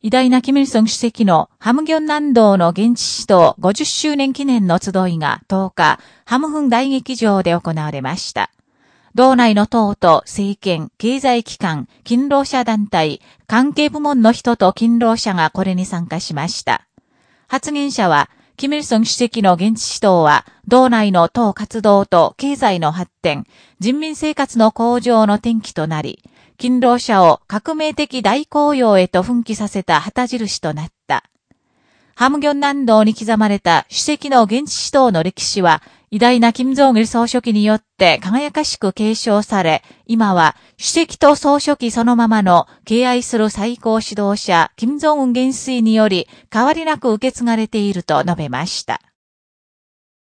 偉大なキム・イルソン主席のハムギョン南道の現地指導50周年記念の集いが10日、ハムフン大劇場で行われました。道内の党と政権、経済機関、勤労者団体、関係部門の人と勤労者がこれに参加しました。発言者は、キム・イルソン主席の現地指導は、道内の党活動と経済の発展、人民生活の向上の転機となり、勤労者を革命的大紅葉へと奮起させた旗印となった。ハムギョン南道に刻まれた主席の現地指導の歴史は、偉大な金正義総書記によって輝かしく継承され、今は主席と総書記そのままの敬愛する最高指導者、金正恩元帥により変わりなく受け継がれていると述べました。